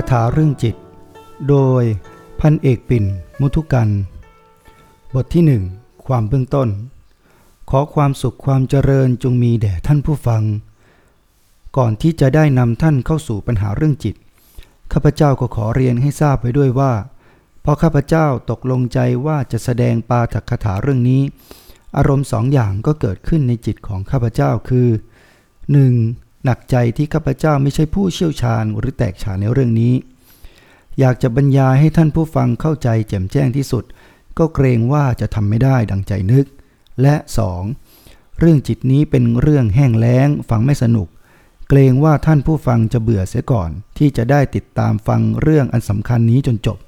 าถาเรื่องจิต โดยพันเอกปิ่น มุทุกัน บทที่หนึ่งความเบื้องต้น ขอความสุขความเจริญจงมีแด่ท่านผู้ฟัง ก่อนที่จะได้นำท่านเข้าสู่ปัญหาเรื่องจิต ข้าพเจ้าก็ขอเรียนให้ทราบไว้ด้วยว่า พอข้าพเจ้าตกลงใจว่าจะแสดงปาถักคถาเรื่องนี้ อารมณ์สองอย่างก็เกิดขึ้นในจิตของข้าพเจ้าคือ 1. หนักใจที่ข้าพเจ้าไม่ใช่ผู้เชี่ยวชาญหรือแตกฉานในเรื่องนี้ อยากจะบรรยายให้ท่านผู้ฟังเข้าใจแจ่มแจ้งที่สุด ก็เกรงว่าจะทำไม่ได้ดังใจนึก และ 2. เรื่องจิตนี้เป็นเรื่องแห้งแล้งฟังไม่สนุก เกรงว่าท่านผู้ฟังจะเบื่อเสียก่อน ที่จะได้ติดตามฟังเรื่องอันสำคัญนี้จนจบ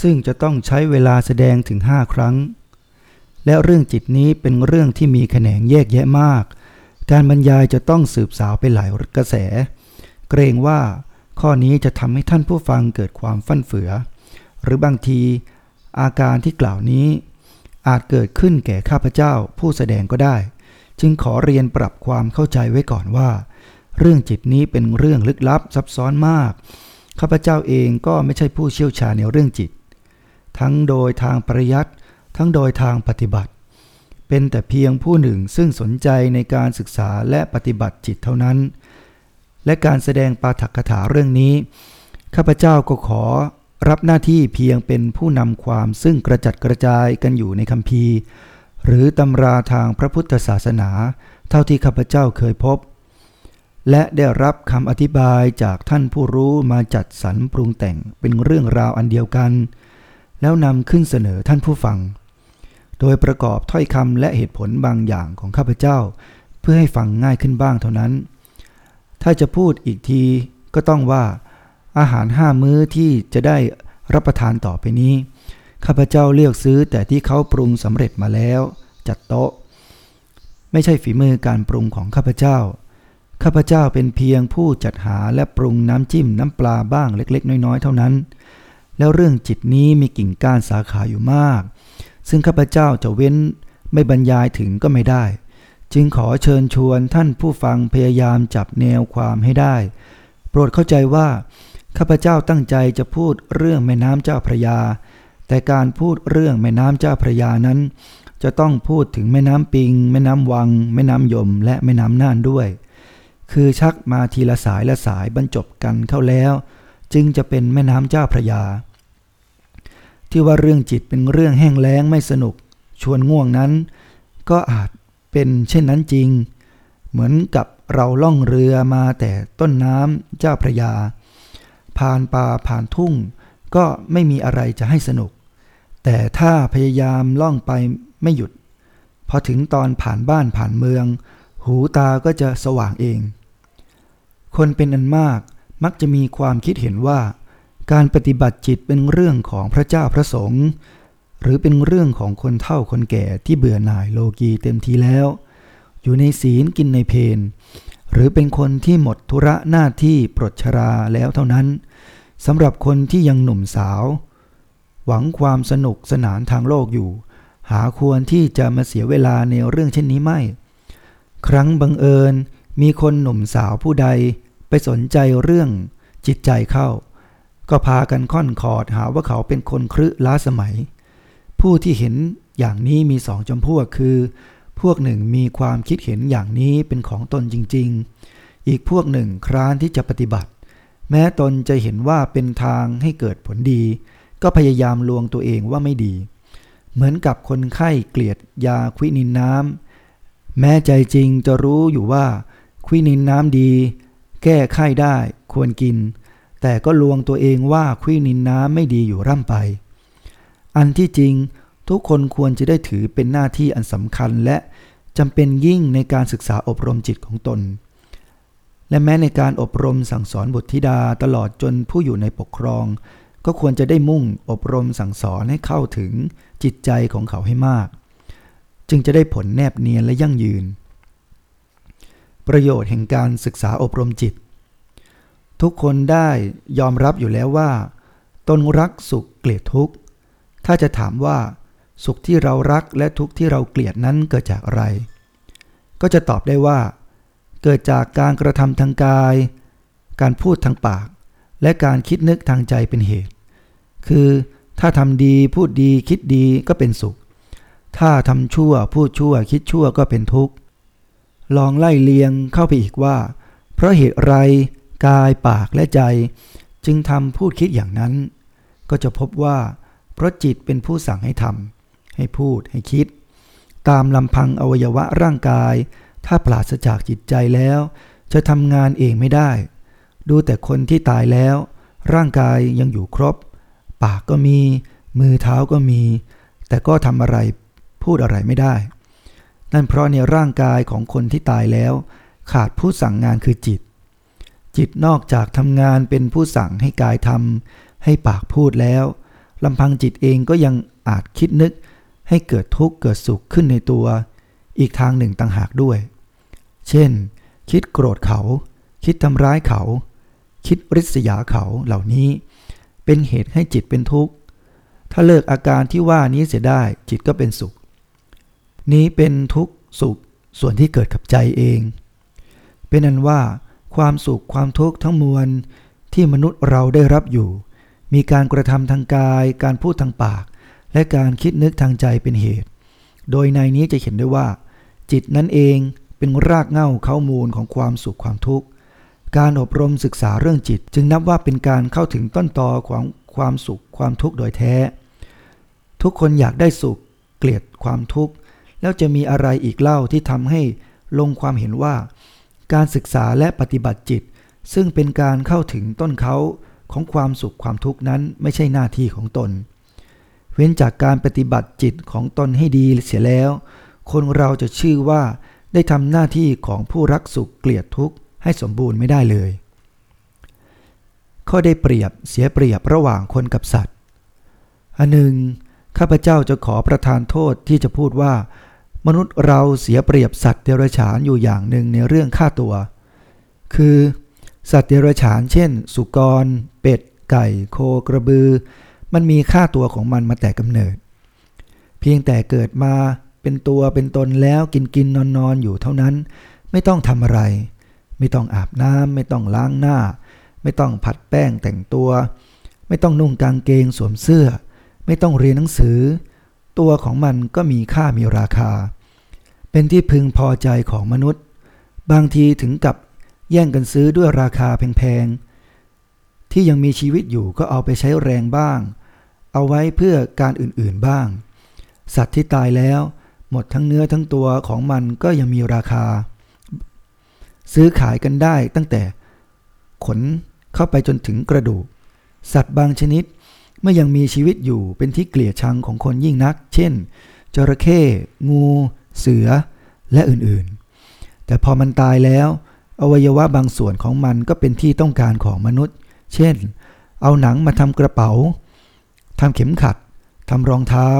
ซึ่งจะต้องใช้เวลาแสดงถึงห้าครั้ง และเรื่องจิตนี้เป็นเรื่องที่มีแขนงแยกแยะมาก การบรรยายจะต้องสืบสาวไปหลายกระแส เกรงว่าข้อนี้จะทำให้ท่านผู้ฟังเกิดความฟั่นเฟือ หรือบางทีอาการที่กล่าวนี้ อาจเกิดขึ้นแก่ข้าพเจ้าผู้แสดงก็ได้ จึงขอเรียนปรับความเข้าใจไว้ก่อนว่า เรื่องจิตนี้เป็นเรื่องลึกลับซับซ้อนมาก ข้าพเจ้าเองก็ไม่ใช่ผู้เชี่ยวชาญในเรื่องจิต ทั้งโดยทางปริยัติทั้งโดยทางปฏิบัติ เป็นแต่เพียงผู้หนึ่งซึ่งสนใจในการศึกษาและปฏิบัติจิตเท่านั้น และการแสดงปาฐกถาเรื่องนี้ ข้าพเจ้าก็ขอรับหน้าที่เพียงเป็นผู้นำความซึ่งกระจัดกระจายกันอยู่ในคัมภีร์ หรือตำราทางพระพุทธศาสนา เท่าที่ข้าพเจ้าเคยพบ และได้รับคำอธิบายจากท่านผู้รู้มาจัดสรรปรุงแต่งเป็นเรื่องราวอันเดียวกัน แล้วนำขึ้นเสนอท่านผู้ฟัง โดยประกอบถ้อยคำและเหตุผลบางอย่างของข้าพเจ้า เพื่อให้ฟังง่ายขึ้นบ้างเท่านั้น ถ้าจะพูดอีกทีก็ต้องว่า อาหารห้ามื้อที่จะได้รับประทานต่อไปนี้ ข้าพเจ้าเลือกซื้อแต่ที่เขาปรุงสำเร็จมาแล้ว จัดโต๊ะ ไม่ใช่ฝีมือการปรุงของข้าพเจ้า ข้าพเจ้าเป็นเพียงผู้จัดหาและปรุงน้ำจิ้มน้ำปลาบ้างเล็ก ๆ น้อย ๆ เท่านั้น แล้วเรื่องจิตนี้มีกิ่งก้านสาขาอยู่มาก ซึ่งข้าพเจ้าจะเว้นไม่บรรยายถึงก็ไม่ได้ จึงขอเชิญชวนท่านผู้ฟังพยายามจับแนวความให้ได้ โปรดเข้าใจว่า ข้าพเจ้าตั้งใจจะพูดเรื่องแม่น้ำเจ้าพระยา แต่การพูดเรื่องแม่น้ำเจ้าพระยานั้น จะต้องพูดถึงแม่น้ำปิง แม่น้ำวัง แม่น้ำยม และแม่น้ำน่านด้วย คือชักมาทีละสายละสายบรรจบกันเข้าแล้ว จึงจะเป็นแม่น้ำเจ้าพระยา ที่ว่าเรื่องจิตเป็นเรื่องแห้งแล้งไม่สนุก ชวนง่วงนั้น ก็อาจเป็นเช่นนั้นจริง เหมือนกับเราล่องเรือมาแต่ต้นน้ำเจ้าพระยา ผ่านป่าผ่านทุ่ง ก็ไม่มีอะไรจะให้สนุก แต่ถ้าพยายามล่องไปไม่หยุด พอถึงตอนผ่านบ้านผ่านเมือง หูตาก็จะสว่างเอง คนเป็นอันมากมักจะมีความคิดเห็นว่า การปฏิบัติจิตเป็นเรื่องของพระเจ้าพระสงฆ์หรือเป็นเรื่องของคนเฒ่าคนแก่ที่เบื่อหน่ายโลกีเต็มทีแล้ว อยู่ในศีลกินในเพนหรือเป็นคนที่หมดธุระหน้าที่ปลดชราแล้วเท่านั้นสำหรับคนที่ยังหนุ่มสาว หวังความสนุกสนานทางโลกอยู่ หาควรที่จะมาเสียเวลาในเรื่องเช่นนี้ไม่ ครั้งบังเอิญมีคนหนุ่มสาวผู้ใดไปสนใจเรื่องจิตใจเข้า ก็พากันค่อนคอดหาว่าเขาเป็นคนครึล้าสมัย ผู้ที่เห็นอย่างนี้มีสองจำพวกคือ พวกหนึ่งมีความคิดเห็นอย่างนี้เป็นของตนจริง ๆ อีกพวกหนึ่งคร้านที่จะปฏิบัติ แม้ตนจะเห็นว่าเป็นทางให้เกิดผลดี ก็พยายามลวงตัวเองว่าไม่ดี เหมือนกับคนไข้เกลียดยาควินินน้ำแม้ใจจริงจะรู้อยู่ว่าควินินน้ำดี แก้ไข้ได้ควรกิน แต่ก็ลวงตัวเองว่าควินินน้ำไม่ดีอยู่ร่ำไป อันที่จริงทุกคนควรจะได้ถือเป็นหน้าที่อันสำคัญและจำเป็นยิ่งในการศึกษาอบรมจิตของตน และแม้ในการอบรมสั่งสอนบุตรธิดาตลอดจนผู้อยู่ในปกครอง ก็ควรจะได้มุ่งอบรมสั่งสอนให้เข้าถึงจิตใจของเขาให้มาก จึงจะได้ผลแนบเนียนและยั่งยืน ประโยชน์แห่งการศึกษาอบรมจิต ทุกคนได้ยอมรับอยู่แล้วว่า ตนรักสุขเกลียดทุกข์ ถ้าจะถามว่า สุขที่เรารักและทุกข์ที่เราเกลียดนั้นเกิดจากอะไร ก็จะตอบได้ว่า เกิดจากการกระทำทางกาย การพูดทางปาก และการคิดนึกทางใจเป็นเหตุ คือถ้าทำดีพูดดีคิดดีก็เป็นสุข ถ้าทำชั่วพูดชั่วคิดชั่วก็เป็นทุกข์ ลองไล่เลียงเข้าไปอีกว่า เพราะเหตุไร กายปากและใจ จึงทำพูดคิดอย่างนั้น ก็จะพบว่า เพราะจิตเป็นผู้สั่งให้ทำให้พูดให้คิด ตามลำพังอวัยวะร่างกาย ถ้าปราศจากจิตใจแล้ว จะทำงานเองไม่ได้ ดูแต่คนที่ตายแล้ว ร่างกายยังอยู่ครบ ปากก็มี มือเท้าก็มี แต่ก็ทำอะไรพูดอะไรไม่ได้ นั่นเพราะในร่างกายของคนที่ตายแล้ว ขาดผู้สั่งงานคือจิต จิตนอกจากทำงานเป็นผู้สั่งให้กายทำให้ปากพูดแล้วลำพังจิตเองก็ยังอาจคิดนึก ให้เกิดทุกข์เกิดสุขขึ้นในตัว อีกทางหนึ่งต่างหากด้วย เช่น คิดโกรธเขา คิดทำร้ายเขา คิดริษยาเขาเหล่านี้ เป็นเหตุให้จิตเป็นทุกข์ ถ้าเลิกอาการที่ว่านี้เสียได้จิตก็เป็นสุข นี้เป็นทุกข์สุขส่วนที่เกิดกับใจเอง เป็นนั้นว่า ความสุขความทุกข์ทั้งมวลที่มนุษย์เราได้รับอยู่ มีการกระทำทางกาย การพูดทางปาก และการคิดนึกทางใจเป็นเหตุ โดยในนี้จะเห็นได้ว่า จิตนั่นเองเป็นรากเหง้าเข้ามูลของความสุขความทุกข์ การอบรมศึกษาเรื่องจิต จึงนับว่าเป็นการเข้าถึงต้นตอของความสุขความทุกข์โดยแท้ ทุกคนอยากได้สุข เกลียดความทุกข์ แล้วจะมีอะไรอีกเล่าที่ทำให้ลงความเห็นว่า การศึกษาและปฏิบัติจิต ซึ่งเป็นการเข้าถึงต้นเขาของความสุขความทุกข์นั้นไม่ใช่หน้าที่ของตน เว้นจากการปฏิบัติจิตของตนให้ดีเสียแล้ว คนเราจะชื่อว่าได้ทำหน้าที่ของผู้รักสุขเกลียดทุกข์ให้สมบูรณ์ไม่ได้เลย ข้อได้เปรียบเสียเปรียบระหว่างคนกับสัตว์ อันหนึ่งข้าพเจ้าจะขอประทานโทษที่จะพูดว่า มนุษย์เราเสียเปรียบสัตว์เดรัจฉานอยู่อย่างหนึ่งในเรื่องค่าตัว คือ สัตว์เดรัจฉาน เช่น สุกร เป็ด ไก่ โคกระบือ มันมีค่าตัวของมันมาแต่กำเนิด เพียงแต่เกิดมาเป็นตัวเป็นตนแล้วกินกินนอนนอนอยู่เท่านั้น ไม่ต้องทำอะไร ไม่ต้องอาบน้ำไม่ต้องล้างหน้า ไม่ต้องผัดแป้งแต่งตัว ไม่ต้องนุ่งกางเกงสวมเสื้อ ไม่ต้องเรียนหนังสือ ตัวของมันก็มีค่ามีราคา เป็นที่พึงพอใจของมนุษย์ บางทีถึงกับแย่งกันซื้อด้วยราคาแพงๆ ที่ยังมีชีวิตอยู่ก็เอาไปใช้แรงบ้าง เอาไว้เพื่อการอื่นๆบ้าง สัตว์ที่ตายแล้ว หมดทั้งเนื้อทั้งตัวของมันก็ยังมีราคา ซื้อขายกันได้ตั้งแต่ขนเข้าไปจนถึงกระดูก สัตว์บางชนิด เมื่อยังมีชีวิตอยู่เป็นที่เกลียดชังของคนยิ่งนัก เช่น จระเข้ งู เสือ และอื่นๆ แต่พอมันตายแล้ว อวัยวะบางส่วนของมันก็เป็นที่ต้องการของมนุษย์ เช่น เอาหนังมาทำกระเป๋าทำเข็มขัดทำรองเท้า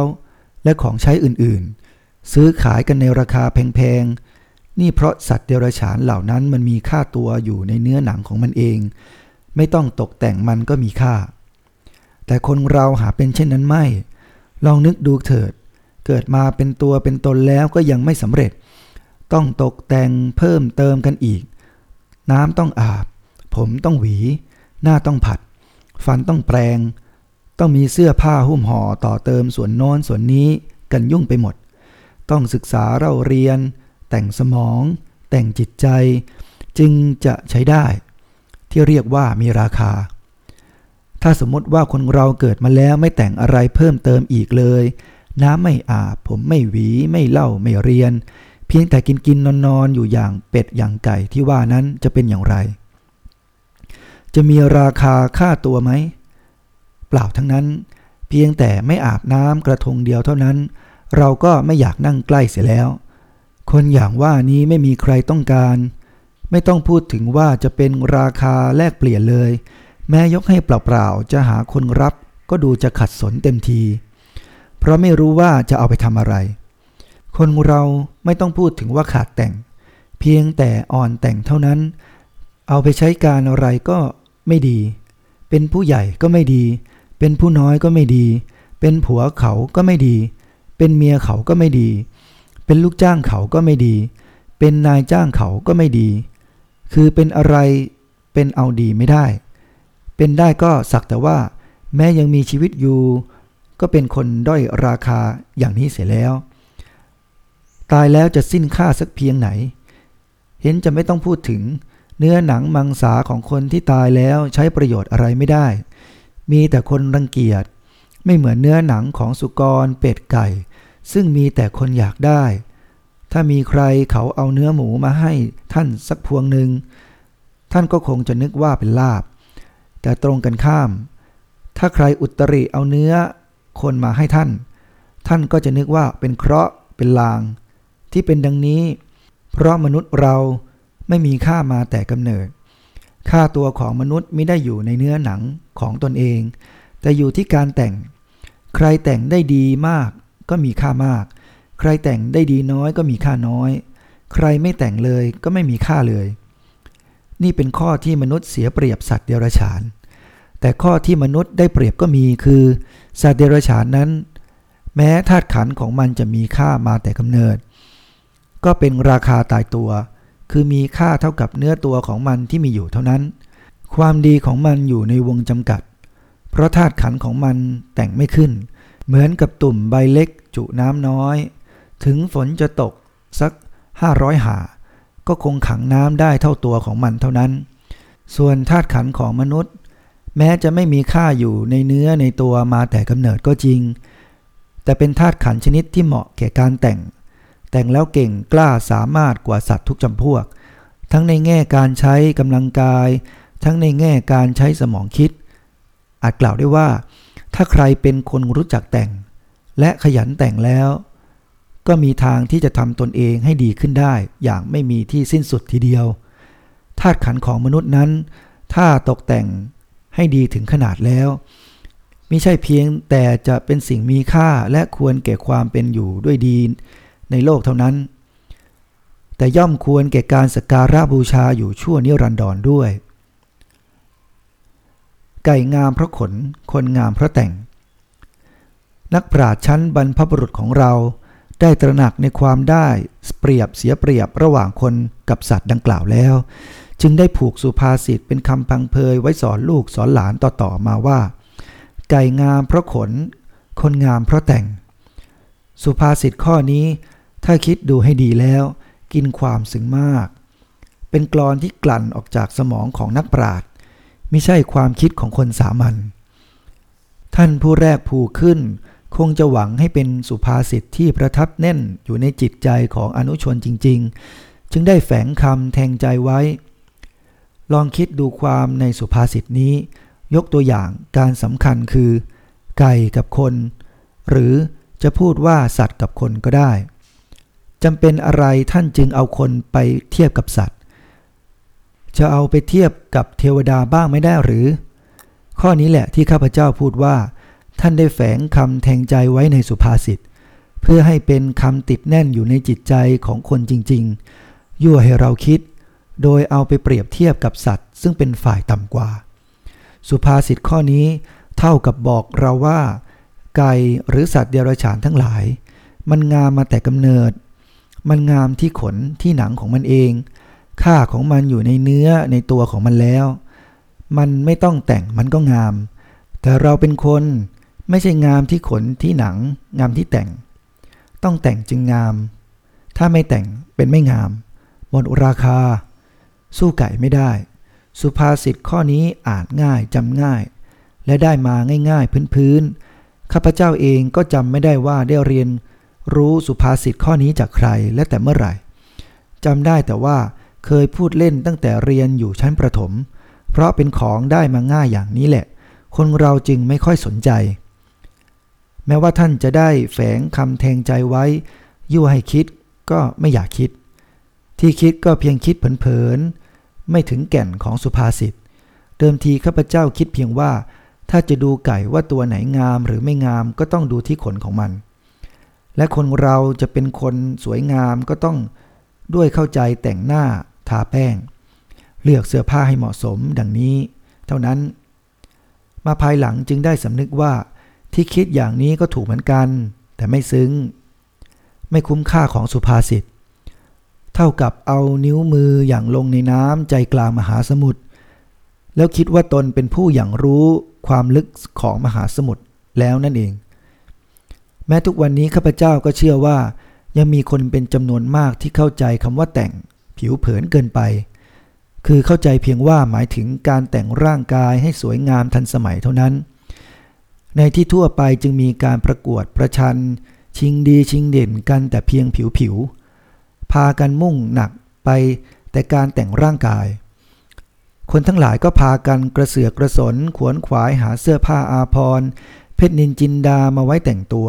และของใช้อื่นๆ ซื้อขายกันในราคาแพงๆ นี่เพราะสัตว์เดรัจฉานเหล่านั้นมันมีค่าตัวอยู่ในเนื้อหนังของมันเอง ไม่ต้องตกแต่งมันก็มีค่า แต่คนเราหาเป็นเช่นนั้นไม่ ลองนึกดูเถิด เกิดมาเป็นตัวเป็นตนแล้วก็ยังไม่สำเร็จ ต้องตกแต่งเพิ่มเติมกันอีก น้ำต้องอาบ ผมต้องหวี หน้าต้องผัด ฟันต้องแปรงต้องมีเสื้อผ้าหุ้มห่อต่อเติมส่วนโน้นส่วนนี้กันยุ่งไปหมด ต้องศึกษาเราเรียน แต่งสมอง แต่งจิตใจ จึงจะใช้ได้ ที่เรียกว่ามีราคา ถ้าสมมติว่าคนเราเกิดมาแล้วไม่แต่งอะไรเพิ่มเติมอีกเลย น้ำไม่อาบ ผมไม่หวี ไม่เล่าไม่เรียน เพียงแต่กินกินนอนนอนอยู่อย่างเป็ดอย่างไก่ที่ว่านั้นจะเป็นอย่างไร จะมีราคาค่าตัวไหม เปล่าทั้งนั้น เพียงแต่ไม่อาบน้ำกระทงเดียวเท่านั้น เราก็ไม่อยากนั่งใกล้เสียแล้ว คนอย่างว่านี้ไม่มีใครต้องการ ไม่ต้องพูดถึงว่าจะเป็นราคาแลกเปลี่ยนเลย แม้ยกให้เปล่าๆจะหาคนรับก็ดูจะขัดสนเต็มที เพราะไม่รู้ว่าจะเอาไปทำอะไร คนเราไม่ต้องพูดถึงว่าขาดแต่ง เพียงแต่อ่อนแต่งเท่านั้น เอาไปใช้การอะไรก็ไม่ดี เป็นผู้ใหญ่ก็ไม่ดี เป็นผู้น้อยก็ไม่ดี เป็นผัวเขาก็ไม่ดี เป็นเมียเขาก็ไม่ดี เป็นลูกจ้างเขาก็ไม่ดี เป็นนายจ้างเขาก็ไม่ดี คือเป็นอะไรเป็นเอาดีไม่ได้ เป็นได้ก็สักแต่ว่า แม้ยังมีชีวิตอยู่ ก็เป็นคนด้อยราคาอย่างนี้เสียแล้ว ตายแล้วจะสิ้นค่าสักเพียงไหน เห็นจะไม่ต้องพูดถึง เนื้อหนังมังสาของคนที่ตายแล้วใช้ประโยชน์อะไรไม่ได้ มีแต่คนรังเกียจไม่เหมือนเนื้อหนังของสุกรเป็ดไก่ ซึ่งมีแต่คนอยากได้ ถ้ามีใครเขาเอาเนื้อหมูมาให้ท่านสักพวงหนึ่ง ท่านก็คงจะนึกว่าเป็นลาบ แต่ตรงกันข้าม ถ้าใครอุตริเอาเนื้อคนมาให้ท่าน ท่านก็จะนึกว่าเป็นเคราะห์เป็นลาง ที่เป็นดังนี้ เพราะมนุษย์เราไม่มีค่ามาแต่กำเนิด ค่าตัวของมนุษย์ไม่ได้อยู่ในเนื้อหนังของตนเอง แต่อยู่ที่การแต่ง ใครแต่งได้ดีมากก็มีค่ามาก ใครแต่งได้ดีน้อยก็มีค่าน้อย ใครไม่แต่งเลยก็ไม่มีค่าเลย นี่เป็นข้อที่มนุษย์เสียเปรียบสัตว์เดรัจฉาน แต่ข้อที่มนุษย์ได้เปรียบก็มีคือ สัตว์เดรัจฉานนั้น แม้ธาตุขันของมันจะมีค่ามาแต่กำเนิด ก็เป็นราคาตายตัว คือมีค่าเท่ากับเนื้อตัวของมันที่มีอยู่เท่านั้น ความดีของมันอยู่ในวงจำกัด เพราะธาตุขันของมันแต่งไม่ขึ้น เหมือนกับตุ่มใบเล็กจุน้ำน้อย ถึงฝนจะตกสัก500หา ก็คงขังน้ำได้เท่าตัวของมันเท่านั้น ส่วนธาตุขันของมนุษย์ แม้จะไม่มีค่าอยู่ในเนื้อในตัวมาแต่กำเนิดก็จริง แต่เป็นธาตุขันชนิดที่เหมาะแก่การแต่ง แต่งแล้วเก่งกล้าสามารถกว่าสัตว์ทุกจำพวก ทั้งในแง่การใช้กำลังกาย ทั้งในแง่การใช้สมองคิด อาจกล่าวได้ว่า ถ้าใครเป็นคนรู้จักแต่ง และขยันแต่งแล้ว ก็มีทางที่จะทำตนเองให้ดีขึ้นได้ อย่างไม่มีที่สิ้นสุดทีเดียวธาตุขันของมนุษย์นั้น ถ้าตกแต่งให้ดีถึงขนาดแล้วมิใช่เพียงแต่จะเป็นสิ่งมีค่าและควรแก่ความเป็นอยู่ด้วยดีในโลกเท่านั้น แต่ย่อมควรแก่การสักการะบูชาอยู่ชั่วนิรันดรด้วย ไก่งามเพราะขน คนงามเพราะแต่ง นักปราชญ์ชั้นบรรพบุรุษของเรา ได้ตระหนักในความได้เปรียบเสียเปรียบระหว่างคนกับสัตว์ดังกล่าวแล้ว จึงได้ผูกสุภาษิตเป็นคำพังเพยไว้สอนลูกสอนหลานต่อๆมาว่า ไก่งามเพราะขน คนงามเพราะแต่ง สุภาษิตข้อนี้ ถ้าคิดดูให้ดีแล้ว กินความซึ้งมาก เป็นกลอนที่กลั่นออกจากสมองของนักปราชญ์ไม่ใช่ความคิดของคนสามัญท่านผู้แรกผูกขึ้น คงจะหวังให้เป็นสุภาษิตที่ประทับแน่นอยู่ในจิตใจของอนุชนจริง ๆ จึงได้แฝงคำแทงใจไว้ ลองคิดดูความในสุภาษิตนี้ ยกตัวอย่างการสำคัญคือ ไก่กับคน หรือจะพูดว่าสัตว์กับคนก็ได้จำเป็นอะไรท่านจึงเอาคนไปเทียบกับสัตว์ จะเอาไปเทียบกับเทวดาบ้างไม่ได้หรือ ข้อนี้แหละที่ข้าพเจ้าพูดว่า ท่านได้แฝงคำแทงใจไว้ในสุภาษิต เพื่อให้เป็นคำติดแน่นอยู่ในจิตใจของคนจริง ๆ ยั่วให้เราคิด โดยเอาไปเปรียบเทียบกับสัตว์ ซึ่งเป็นฝ่ายต่ำกว่า สุภาษิตข้อนี้เท่ากับบอกเราว่า ไก่หรือสัตว์เดรัจฉานทั้งหลาย มันงามมาแต่กำเนิด มันงามที่ขนที่หนังของมันเอง ค่าของมันอยู่ในเนื้อในตัวของมันแล้ว มันไม่ต้องแต่งมันก็งาม แต่เราเป็นคน ไม่ใช่งามที่ขนที่หนัง งามที่แต่ง ต้องแต่งจึงงาม ถ้าไม่แต่งเป็นไม่งาม หมดราคา สู้ไก่ไม่ได้ สุภาษิตข้อนี้อ่านง่ายจำง่าย และได้มาง่ายๆพื้นๆข้าพเจ้าเองก็จำไม่ได้ว่าได้เรียนรู้สุภาษิตข้อนี้จากใครและแต่เมื่อไหร่จำได้แต่ว่าเคยพูดเล่นตั้งแต่เรียนอยู่ชั้นประถม เพราะเป็นของได้มาง่ายอย่างนี้แหละ คนเราจึงไม่ค่อยสนใจ แม้ว่าท่านจะได้แฝงคำแทงใจไว้ ยั่วให้คิดก็ไม่อยากคิด ที่คิดก็เพียงคิดเผินๆไม่ถึงแก่นของสุภาษิต เดิมทีข้าพเจ้าคิดเพียงว่า ถ้าจะดูไก่ว่าตัวไหนงามหรือไม่งามก็ต้องดูที่ขนของมัน และคนเราจะเป็นคนสวยงามก็ต้องด้วยเข้าใจแต่งหน้าทาแป้ง เลือกเสื้อผ้าให้เหมาะสมดังนี้ เท่านั้น มาภายหลังจึงได้สำนึกว่า ที่คิดอย่างนี้ก็ถูกเหมือนกัน แต่ไม่ซึ้ง ไม่คุ้มค่าของสุภาษิต เท่ากับเอานิ้วมืออย่างลงในน้ำใจกลางมหาสมุทรแล้วคิดว่าตนเป็นผู้อย่างรู้ความลึกของมหาสมุทรแล้วนั่นเอง แม้ทุกวันนี้ข้าพเจ้าก็เชื่อว่า ยังมีคนเป็นจำนวนมากที่เข้าใจคำว่าแต่งผิวเผินเกินไป คือเข้าใจเพียงว่าหมายถึงการแต่งร่างกายให้สวยงามทันสมัยเท่านั้น ในที่ทั่วไปจึงมีการประกวดประชัน ชิงดีชิงเด่นกันแต่เพียงผิวผิวพากันมุ่งหนักไปแต่การแต่งร่างกาย คนทั้งหลายก็พากันกระเสือกกระสนขวนขวายหาเสื้อผ้าอาภรณ์เพชรนินจินดามาไว้แต่งตัว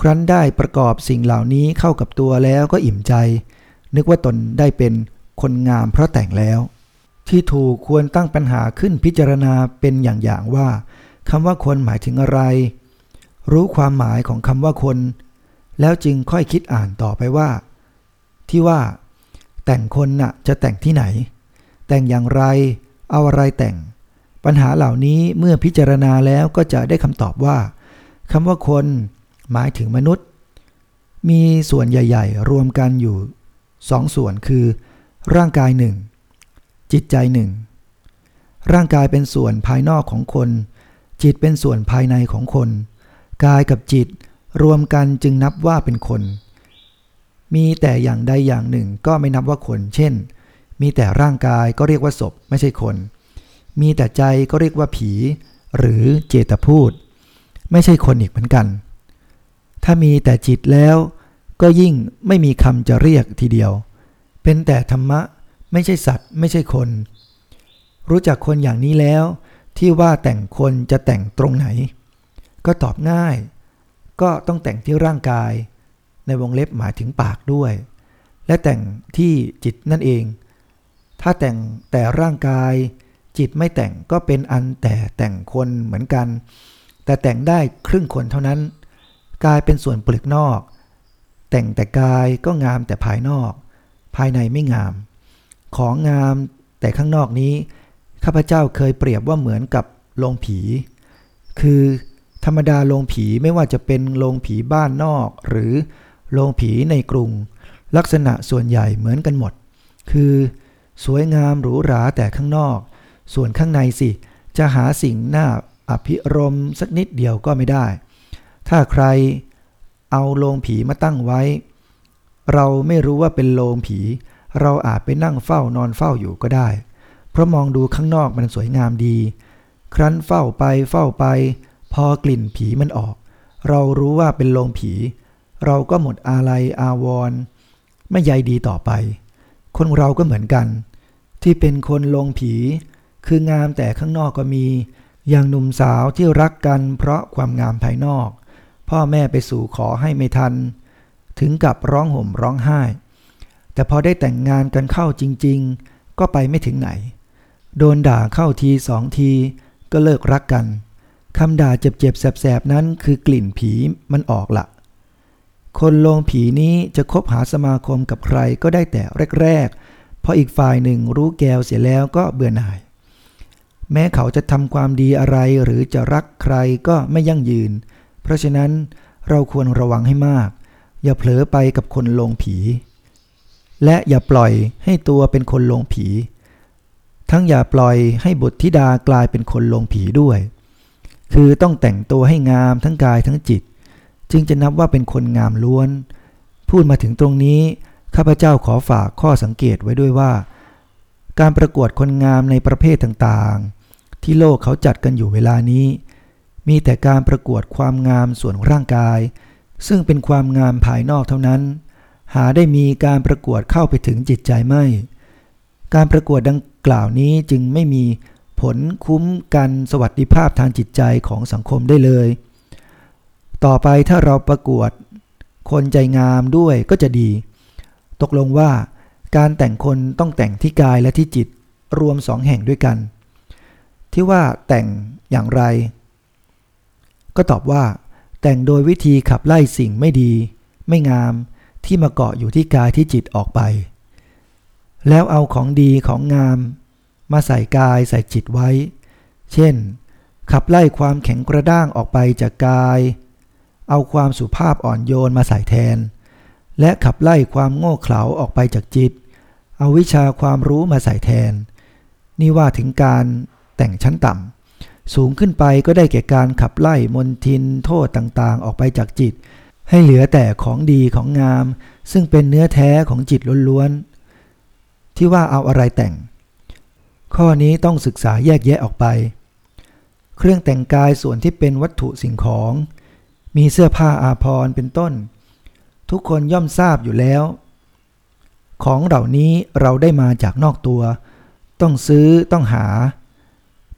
ครั้นได้ประกอบสิ่งเหล่านี้เข้ากับตัวแล้วก็อิ่มใจ นึกว่าตนได้เป็นคนงามเพราะแต่งแล้ว ที่ถูกควรตั้งปัญหาขึ้นพิจารณาเป็นอย่างๆว่า คำว่าคนหมายถึงอะไร รู้ความหมายของคำว่าคน แล้วจึงค่อยคิดอ่านต่อไปว่า ที่ว่า แต่งคนน่ะจะแต่งที่ไหน แต่งอย่างไร เอาอะไรแต่ง ปัญหาเหล่านี้เมื่อพิจารณาแล้วก็จะได้คำตอบว่าคำว่าคน หมายถึงมนุษย์ มีส่วนใหญ่ ๆ รวมกันอยู่สองส่วนคือ ร่างกายหนึ่งจิตใจหนึ่งร่างกายเป็นส่วนภายนอกของคน จิตเป็นส่วนภายในของคน กายกับจิตรวมกันจึงนับว่าเป็นคน มีแต่อย่างใดอย่างหนึ่งก็ไม่นับว่าคน เช่น มีแต่ร่างกายก็เรียกว่าศพไม่ใช่คน มีแต่ใจก็เรียกว่าผี หรือเจตพูด ไม่ใช่คนอีกเหมือนกัน ถ้ามีแต่จิตแล้วก็ยิ่งไม่มีคำจะเรียกทีเดียว เป็นแต่ธรรมะไม่ใช่สัตว์ ไม่ใช่คน รู้จักคนอย่างนี้แล้ว ที่ว่าแต่งคนจะแต่งตรงไหน ก็ตอบง่าย ก็ต้องแต่งที่ร่างกาย ในวงเล็บหมายถึงปากด้วย และแต่งที่จิตนั่นเอง ถ้าแต่งแต่ร่างกาย จิตไม่แต่งก็เป็นอันแต่แต่งคนเหมือนกัน แต่แต่งได้ครึ่งคนเท่านั้น กายเป็นส่วนปลึกนอก แต่งแต่กายก็งามแต่ภายนอก ภายในไม่งาม ของงามแต่ข้างนอกนี้ ข้าพเจ้าเคยเปรียบว่าเหมือนกับโรงผี คือธรรมดาโรงผีไม่ว่าจะเป็นโรงผีบ้านนอก หรือโรงผีในกรุง ลักษณะส่วนใหญ่เหมือนกันหมด คือสวยงามหรูหราแต่ข้างนอก ส่วนข้างในสิ จะหาสิ่งหน่าอภิรมสักนิดเดียวก็ไม่ได้ ถ้าใครเอาโรงผีมาตั้งไว้ เราไม่รู้ว่าเป็นโรงผี เราอาจไปนั่งเฝ้านอนเฝ้าอยู่ก็ได้ เพราะมองดูข้างนอกมันสวยงามดี ครั้นเฝ้าไปเฝ้าไป พอกลิ่นผีมันออก เรารู้ว่าเป็นโรงผี เราก็หมดอาลัยอาวรณ์ไม่ใยดีต่อไป คนเราก็เหมือนกัน ที่เป็นคนโรงผี คืองามแต่ข้างนอกก็มี อย่างหนุ่มสาวที่รักกันเพราะความงามภายนอก พ่อแม่ไปสู่ขอให้ไม่ทัน ถึงกับร้องห่มร้องไห้ แต่พอได้แต่งงานกันเข้าจริง ๆ ก็ไปไม่ถึงไหน โดนด่าเข้าทีสองที ก็เลิกรักกันคำด่าเจ็บๆ แสบๆ นั้นคือกลิ่นผีมันออกละ คนลงผีนี้จะคบหาสมาคมกับใครก็ได้แต่แรกๆพออีกฝ่ายหนึ่งรู้แกวเสียแล้วก็เบื่อหน่าย แม้เขาจะทำความดีอะไรหรือจะรักใครก็ไม่ยั่งยืน เพราะฉะนั้นเราควรระวังให้มาก อย่าเผลอไปกับคนลงผี และอย่าปล่อยให้ตัวเป็นคนลงผี ทั้งอย่าปล่อยให้บุตรธิดากลายเป็นคนลงผีด้วย คือต้องแต่งตัวให้งามทั้งกายทั้งจิต จึงจะนับว่าเป็นคนงามล้วน พูดมาถึงตรงนี้ ข้าพเจ้าขอฝากข้อสังเกตไว้ด้วยว่า การประกวดคนงามในประเภทต่างๆ ที่โลกเขาจัดกันอยู่เวลานี้ มีแต่การประกวดความงามส่วนร่างกาย ซึ่งเป็นความงามภายนอกเท่านั้น หาได้มีการประกวดเข้าไปถึงจิตใจไม่ การประกวดดังกล่าวนี้จึงไม่มีผลคุ้มกันสวัสดิภาพทางจิตใจของสังคมได้เลย ต่อไปถ้าเราประกวดคนใจงามด้วยก็จะดี ตกลงว่าการแต่งคนต้องแต่งที่กายและที่จิตรวมสองแห่งด้วยกัน ที่ว่าแต่งอย่างไร ก็ตอบว่า แต่งโดยวิธีขับไล่สิ่งไม่ดี ไม่งามที่มาเกาะอยู่ที่กายที่จิตออกไป แล้วเอาของดีของงาม มาใส่กายใส่จิตไว้ เช่น ขับไล่ความแข็งกระด้างออกไปจากกาย เอาความสุภาพอ่อนโยนมาใส่แทน และขับไล่ความโง่เขลาออกไปจากจิต เอาวิชาความรู้มาใส่แทน นี่ว่าถึงการแต่งชั้นต่ำ สูงขึ้นไปก็ได้แก่การขับไล่มนทินโทษต่างๆ ออกไปจากจิต ให้เหลือแต่ของดีของงาม ซึ่งเป็นเนื้อแท้ของจิตล้วนๆ ที่ว่าเอาอะไรแต่ง ข้อนี้ต้องศึกษาแยกแยะออกไป เครื่องแต่งกายส่วนที่เป็นวัตถุสิ่งของ มีเสื้อผ้าอาภรณ์เป็นต้น ทุกคนย่อมทราบอยู่แล้ว ของเหล่านี้เราได้มาจากนอกตัว ต้องซื้อต้องหา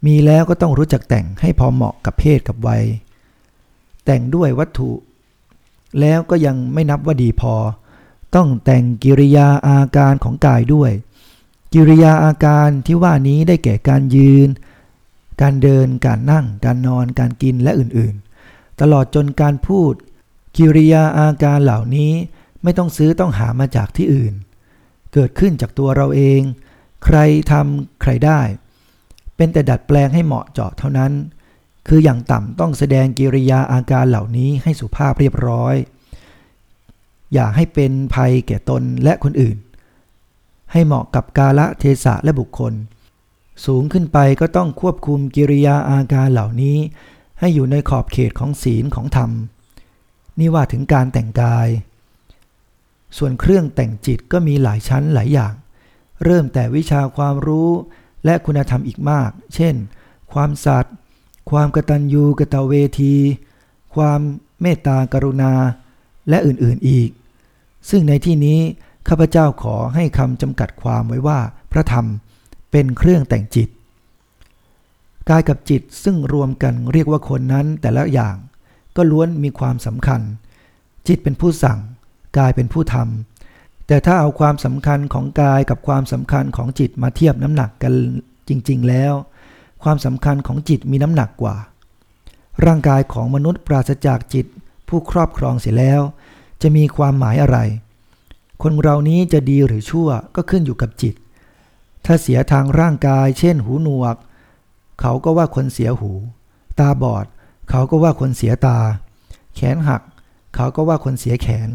มีแล้วก็ต้องรู้จักแต่งให้พอเหมาะกับเพศกับวัย แต่งด้วยวัตถุ แล้วก็ยังไม่นับว่าดีพอต้องแต่งกิริยาอาการของกายด้วย กิริยาอาการที่ว่านี้ได้แก่การยืน การเดิน การนั่ง การนอน การกินและอื่นๆ ตลอดจนการพูด กิริยาอาการเหล่านี้ไม่ต้องซื้อต้องหามาจากที่อื่น เกิดขึ้นจากตัวเราเอง ใครทำใครได้ เป็นแต่ดัดแปลงให้เหมาะเจาะเท่านั้น คืออย่างต่ำต้องแสดงกิริยาอาการเหล่านี้ให้สุภาพเรียบร้อย อย่าให้เป็นภัยแก่ตนและคนอื่น ให้เหมาะกับกาละเทศะและบุคคล สูงขึ้นไปก็ต้องควบคุมกิริยาอาการเหล่านี้ ให้อยู่ในขอบเขตของศีลของธรรม นี่ว่าถึงการแต่งกาย ส่วนเครื่องแต่งจิตก็มีหลายชั้นหลายอย่าง เริ่มแต่วิชาความรู้และคุณธรรมอีกมาก เช่น ความสัตย์ความกตัญญูกตเวที ความเมตตากรุณา และอื่นๆอีก ซึ่งในที่นี้ ข้าพเจ้าขอให้คำจำกัดความไว้ว่าพระธรรมเป็นเครื่องแต่งจิต กายกับจิตซึ่งรวมกันเรียกว่าคนนั้นแต่ละอย่าง ก็ล้วนมีความสำคัญ จิตเป็นผู้สั่ง กายเป็นผู้ทำแต่ถ้าเอาความสำคัญของกายกับความสำคัญของจิตมาเทียบน้ำหนักกันจริง ๆ แล้ว ความสำคัญของจิตมีน้ำหนักกว่า ร่างกายของมนุษย์ปราศจากจิต ผู้ครอบครองเสียแล้ว จะมีความหมายอะไร คนเรานี้จะดีหรือชั่วก็ขึ้นอยู่กับจิต ถ้าเสียทางร่างกาย เช่น หูหนวก เขาก็ว่าคนเสียหู ตาบอด เขาก็ว่าคนเสียตา แขนหัก เขาก็ว่าคนเสียแขน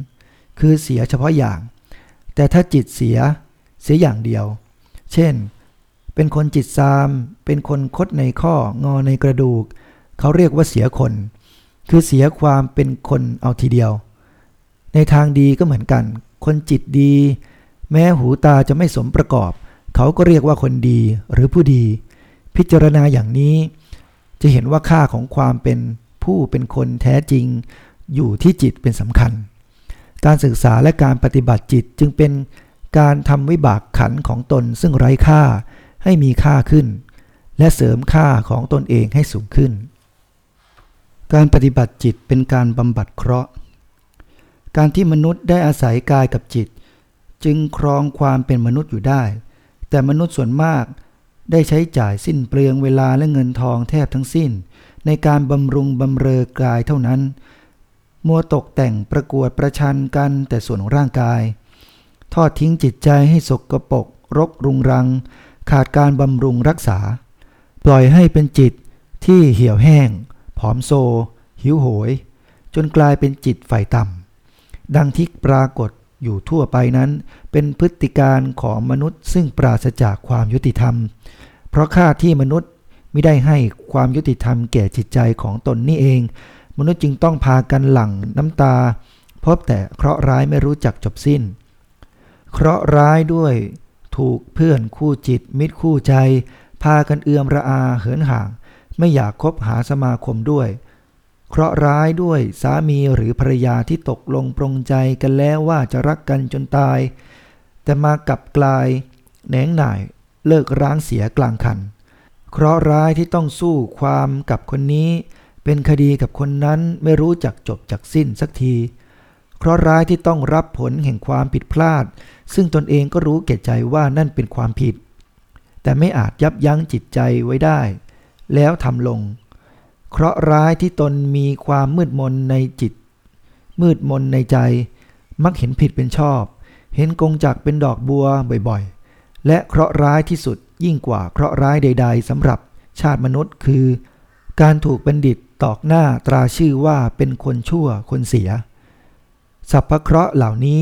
คือเสียเฉพาะอย่าง แต่ถ้าจิตเสียเสียอย่างเดียว เช่น เป็นคนจิตซาม เป็นคนคดในข้องอในกระดูก เขาเรียกว่าเสียคน คือเสียความเป็นคนเอาทีเดียว ในทางดีก็เหมือนกัน คนจิตดี แม้หูตาจะไม่สมประกอบ เขาก็เรียกว่าคนดีหรือผู้ดี พิจารณาอย่างนี้ จะเห็นว่าค่าของความเป็นผู้เป็นคนแท้จริง อยู่ที่จิตเป็นสำคัญ การศึกษาและการปฏิบัติจิตจึงเป็นการทำวิบากขันของตนซึ่งไร้ค่าให้มีค่าขึ้น และเสริมค่าของตนเองให้สูงขึ้น การปฏิบัติจิตเป็นการบำบัดเคราะห์ การที่มนุษย์ได้อาศัยกายกับจิต จึงครองความเป็นมนุษย์อยู่ได้ แต่มนุษย์ส่วนมากได้ใช้จ่ายสิ้นเปลืองเวลาและเงินทองแทบทั้งสิ้น ในการบำรุงบำเรอกายเท่านั้น มัวตกแต่งประกวดประชันกันแต่ส่วนของร่างกาย ทอดทิ้งจิตใจให้สกรปรกรกรุงรัง ขาดการบำรุงรักษา ปล่อยให้เป็นจิตที่เหี่ยวแห้ง ผอมโซ หิวโหย จนกลายเป็นจิตฝ่ายต่ำ ดังที่ปรากฏอยู่ทั่วไปนั้น เป็นพฤติการของมนุษย์ซึ่งปราศจากความยุติธรรม เพราะค่าที่มนุษย์ไม่ได้ให้ความยุติธรรมแก่จิตใจของตนนี่เอง มนุษย์จึงต้องพากันหลั่งน้ำตา พบแต่เคราะห์ร้ายไม่รู้จักจบสิ้น เคราะห์ร้ายด้วยถูกเพื่อนคู่จิตมิตรคู่ใจ พากันเอือมระอาเหินห่าง ไม่อยากคบหาสมาคมด้วย เคราะห์ร้ายด้วยสามีหรือภรรยาที่ตกลงปรงใจกันแล้วว่าจะรักกันจนตาย แต่มากลับกลายแหนงหน่ายเลิกร้างเสียกลางคัน เคราะห์ร้ายที่ต้องสู้ความกับคนนี้ เป็นคดีกับคนนั้นไม่รู้จักจบจักสิ้นสักที เคราะห์ร้ายที่ต้องรับผลแห่งความผิดพลาด ซึ่งตนเองก็รู้แก่ใจว่านั่นเป็นความผิด แต่ไม่อาจยับยั้งจิตใจไว้ได้ แล้วทำลง เคราะห์ร้ายที่ตนมีความมืดมนในจิต มืดมนในใจ มักเห็นผิดเป็นชอบ เห็นกงจักเป็นดอกบัวบ่อยๆ และเคราะห์ร้ายที่สุดยิ่งกว่าเคราะห์ร้ายใด ๆสำหรับชาติมนุษย์คือ การถูกบัณฑิตตอกหน้าตราชื่อว่าเป็นคนชั่วคนเสียสัพพเคราะห์เหล่านี้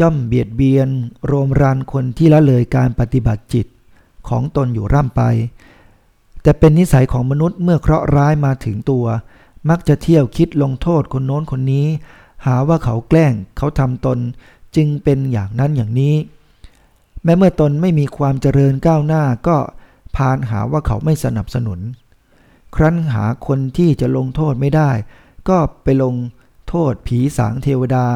ย่อมเบียดเบียน โรมรานคนที่ละเลยการปฏิบัติจิตของตนอยู่ร่ำไป แต่เป็นนิสัยของมนุษย์เมื่อเคราะห์ร้ายมาถึงตัว มักจะเที่ยวคิดลงโทษคนโน้นคนนี้ หาว่าเขาแกล้งเขาทำตน จึงเป็นอย่างนั้นอย่างนี้ แม้เมื่อตนไม่มีความเจริญก้าวหน้าก็พานหาว่าเขาไม่สนับสนุน ครั้นหาคนที่จะลงโทษไม่ได้ ก็ไปลงโทษผีสางเทวดา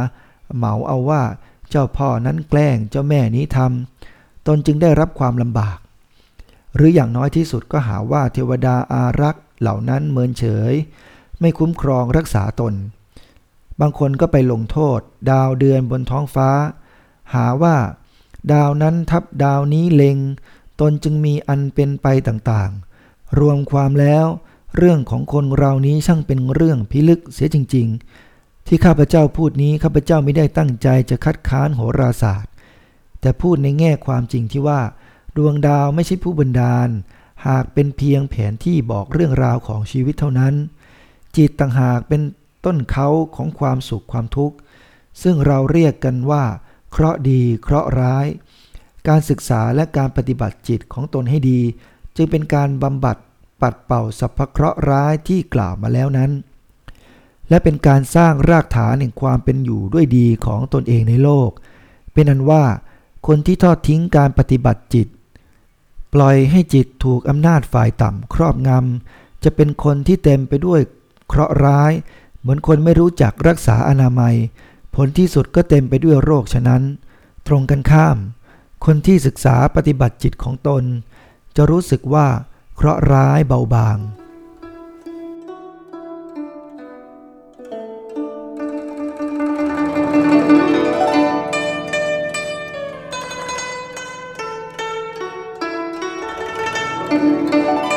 เหมาเอาว่าเจ้าพ่อนั้นแกล้งเจ้าแม่นี้ทำตนจึงได้รับความลำบาก หรืออย่างน้อยที่สุดก็หาว่าเทวดาอารักษ์เหล่านั้นเมินเฉย ไม่คุ้มครองรักษาตน บางคนก็ไปลงโทษ ดาวเดือนบนท้องฟ้า หาว่า ดาวนั้นทับดาวนี้เล็งตนจึงมีอันเป็นไปต่างๆ รวมความแล้ว เรื่องของคนเรานี้ช่างเป็นเรื่องพิลึกเสียจริง ๆ ที่ข้าพเจ้าพูดนี้ข้าพเจ้าไม่ได้ตั้งใจจะคัดค้านโหราศาสตร์ แต่พูดในแง่ความจริงที่ว่า ดวงดาวไม่ใช่ผู้บันดาล หากเป็นเพียงแผนที่บอกเรื่องราวของชีวิตเท่านั้น จิตต่างหากเป็นต้นเขาของความสุขความทุกข์ ซึ่งเราเรียกกันว่า เคราะห์ดีเคราะห์ร้าย การศึกษาและการปฏิบัติจิตของตนให้ดี จึงเป็นการบำบัดปัดเป่าสัพพเคราะห์ร้ายที่กล่าวมาแล้วนั้น และเป็นการสร้างรากฐานแห่งความเป็นอยู่ด้วยดีของตนเองในโลก เป็นอันว่าคนที่ทอดทิ้งการปฏิบัติจิต ปล่อยให้จิตถูกอำนาจฝ่ายต่ำครอบงำ จะเป็นคนที่เต็มไปด้วยเคราะห์ร้าย เหมือนคนไม่รู้จักรักษาอนามัย ผลที่สุดก็เต็มไปด้วยโรคฉะนั้น ตรงกันข้าม คนที่ศึกษาปฏิบัติจิตของตน จะรู้สึกว่าเคราะห์ร้ายเบาบาง เ